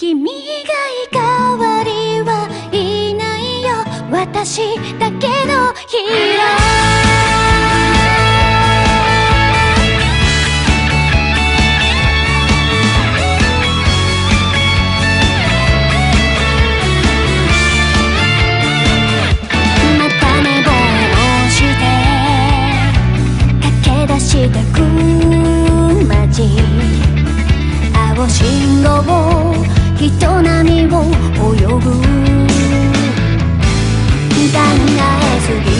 君がいかわりはいないよ私だけの。ヒーローまた寝坊して駆け出してく街青信号人波を泳ぐ。考えすぎ